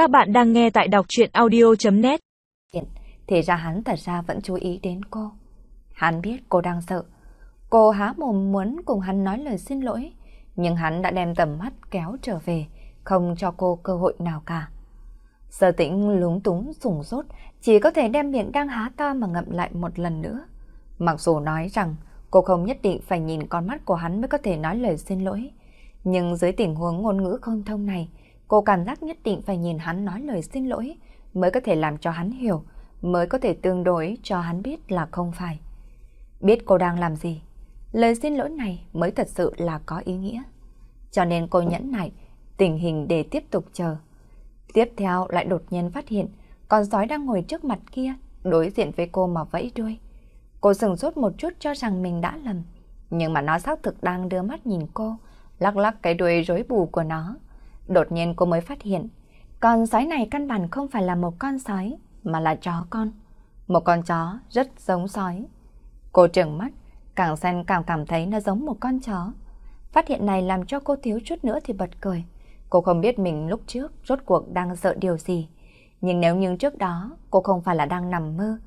Các bạn đang nghe tại đọc chuyện audio.net Thì ra hắn thật ra vẫn chú ý đến cô. Hắn biết cô đang sợ. Cô há mồm muốn cùng hắn nói lời xin lỗi, nhưng hắn đã đem tầm mắt kéo trở về, không cho cô cơ hội nào cả. Sở tĩnh lúng túng sủng sốt, chỉ có thể đem miệng đang há to mà ngậm lại một lần nữa. Mặc dù nói rằng cô không nhất định phải nhìn con mắt của hắn mới có thể nói lời xin lỗi, nhưng dưới tình huống ngôn ngữ không thông này, cô cảm giác nhất định phải nhìn hắn nói lời xin lỗi mới có thể làm cho hắn hiểu, mới có thể tương đối cho hắn biết là không phải. Biết cô đang làm gì, lời xin lỗi này mới thật sự là có ý nghĩa. Cho nên cô nhẫn nại tình hình để tiếp tục chờ. Tiếp theo lại đột nhiên phát hiện con sói đang ngồi trước mặt kia đối diện với cô mà vẫy đuôi. Cô sừng sốt một chút cho rằng mình đã lầm, nhưng mà nó xác thực đang đưa mắt nhìn cô, lắc lắc cái đuôi rối bù của nó. Đột nhiên cô mới phát hiện, con sói này căn bản không phải là một con sói, mà là chó con. Một con chó rất giống sói. Cô trừng mắt, càng xem càng cảm thấy nó giống một con chó. Phát hiện này làm cho cô thiếu chút nữa thì bật cười. Cô không biết mình lúc trước rốt cuộc đang sợ điều gì. Nhưng nếu như trước đó cô không phải là đang nằm mơ,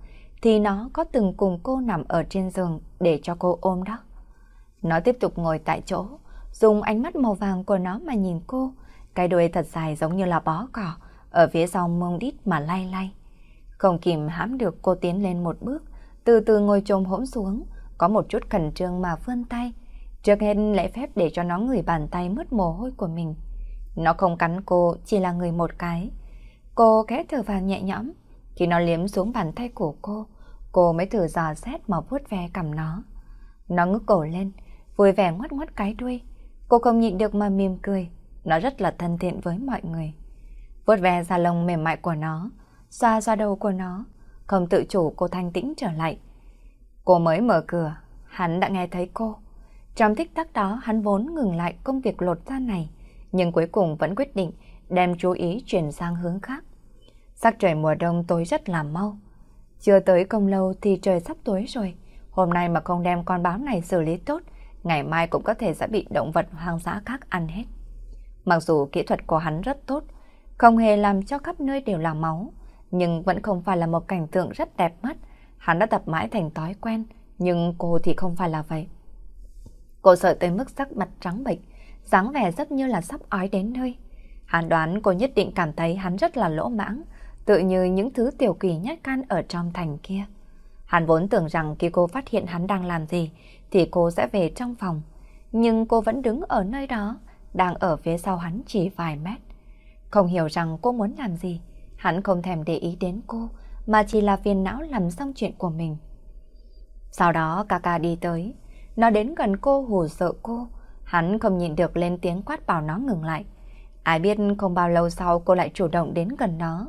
thì nó có từng cùng cô nằm ở trên giường để cho cô ôm đó. Nó tiếp tục ngồi tại chỗ, dùng ánh mắt màu vàng của nó mà nhìn cô, cái đuôi thật dài giống như là bó cỏ, ở phía sau mông đít mà lay lay. Không kìm hãm được cô tiến lên một bước, từ từ ngồi trồm hỗn xuống, có một chút khẩn trương mà vươn tay. Trước hết lễ phép để cho nó ngửi bàn tay mướt mồ hôi của mình. Nó không cắn cô, chỉ là người một cái. Cô khẽ thở vào nhẹ nhõm. Khi nó liếm xuống bàn tay của cô, cô mới thử dò xét mà vuốt ve cầm nó. Nó ngước cổ lên, vui vẻ ngoắt ngoắt cái đuôi. Cô không nhịn được mà mỉm cười. Nó rất là thân thiện với mọi người. Vuốt ve da lông mềm mại của nó, xoa xoa đầu của nó. Không tự chủ cô thanh tĩnh trở lại. Cô mới mở cửa, hắn đã nghe thấy cô. Trong tích tắc đó hắn vốn ngừng lại công việc lột da này, nhưng cuối cùng vẫn quyết định đem chú ý chuyển sang hướng khác. Sắc trời mùa đông tối rất là mau. Chưa tới công lâu thì trời sắp tối rồi. Hôm nay mà không đem con báo này xử lý tốt, ngày mai cũng có thể sẽ bị động vật hoang dã khác ăn hết. Mặc dù kỹ thuật của hắn rất tốt, không hề làm cho khắp nơi đều là máu, nhưng vẫn không phải là một cảnh tượng rất đẹp mắt. Hắn đã tập mãi thành thói quen, nhưng cô thì không phải là vậy. Cô sợ tới mức sắc mặt trắng bệch, dáng vẻ rất như là sắp ói đến nơi. Hắn đoán cô nhất định cảm thấy hắn rất là lỗ mãng, tự như những thứ tiểu kỳ nhát can ở trong thành kia. Hắn vốn tưởng rằng khi cô phát hiện hắn đang làm gì, thì cô sẽ về trong phòng. Nhưng cô vẫn đứng ở nơi đó, đang ở phía sau hắn chỉ vài mét. Không hiểu rằng cô muốn làm gì, hắn không thèm để ý đến cô, mà chỉ là phiền não làm xong chuyện của mình. Sau đó Kaka đi tới, nó đến gần cô hù sợ cô, hắn không nhìn được lên tiếng quát bảo nó ngừng lại. Ai biết không bao lâu sau cô lại chủ động đến gần nó.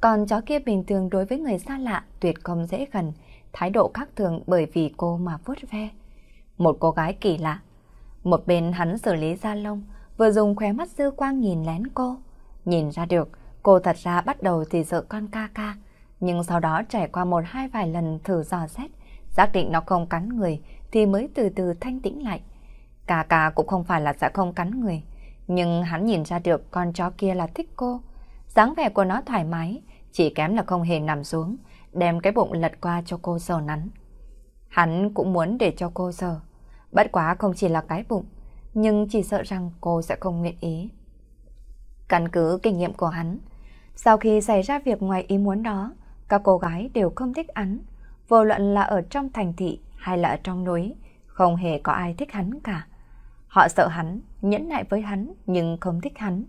Còn chó kia bình thường đối với người xa lạ tuyệt không dễ gần, thái độ khác thường bởi vì cô mà vuốt ve. Một cô gái kỳ lạ. Một bên hắn xử lý da lông, vừa dùng khóe mắt dư quang nhìn lén cô. Nhìn ra được, cô thật ra bắt đầu thì sợ con ca ca, nhưng sau đó trải qua một hai vài lần thử dò xét, xác định nó không cắn người thì mới từ từ thanh tĩnh lại. Ca ca cũng không phải là sẽ không cắn người, nhưng hắn nhìn ra được con chó kia là thích cô. dáng vẻ của nó thoải mái, chỉ kém là không hề nằm xuống, đem cái bụng lật qua cho cô sờ nắn. Hắn cũng muốn để cho cô sờ, bất quá không chỉ là cái bụng, nhưng chỉ sợ rằng cô sẽ không nguyện ý. Căn cứ kinh nghiệm của hắn, sau khi xảy ra việc ngoài ý muốn đó, các cô gái đều không thích hắn, vô luận là ở trong thành thị hay là ở trong núi, không hề có ai thích hắn cả. Họ sợ hắn, nhẫn nại với hắn nhưng không thích hắn.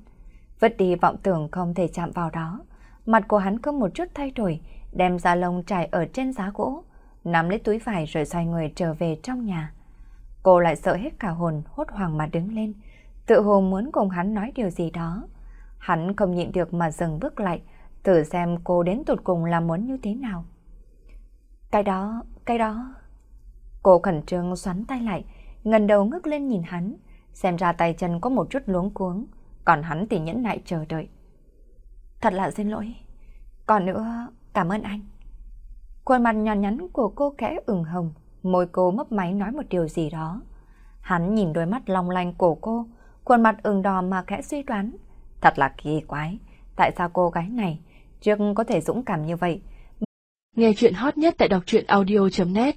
Vứt đi vọng tưởng không thể chạm vào đó. Mặt của hắn có một chút thay đổi, đem da lông trải ở trên giá gỗ, nắm lấy túi vải rồi xoay người trở về trong nhà. Cô lại sợ hết cả hồn, hốt hoảng mà đứng lên, tự hồ muốn cùng hắn nói điều gì đó. Hắn không nhịn được mà dừng bước lại, thử xem cô đến tụt cùng là muốn như thế nào. Cái đó, cái đó... Cô khẩn trương xoắn tay lại, ngần đầu ngước lên nhìn hắn, xem ra tay chân có một chút luống cuống, còn hắn thì nhẫn nại chờ đợi. Thật là xin lỗi. Còn nữa, cảm ơn anh. Khuôn mặt nhỏ nhắn của cô kẽ ửng hồng, môi cô mấp máy nói một điều gì đó. Hắn nhìn đôi mắt long lanh của cô, khuôn mặt ửng đỏ mà khẽ suy đoán. Thật là kỳ quái, tại sao cô gái này trước có thể dũng cảm như vậy. Nghe chuyện hot nhất tại đọc truyện audio.net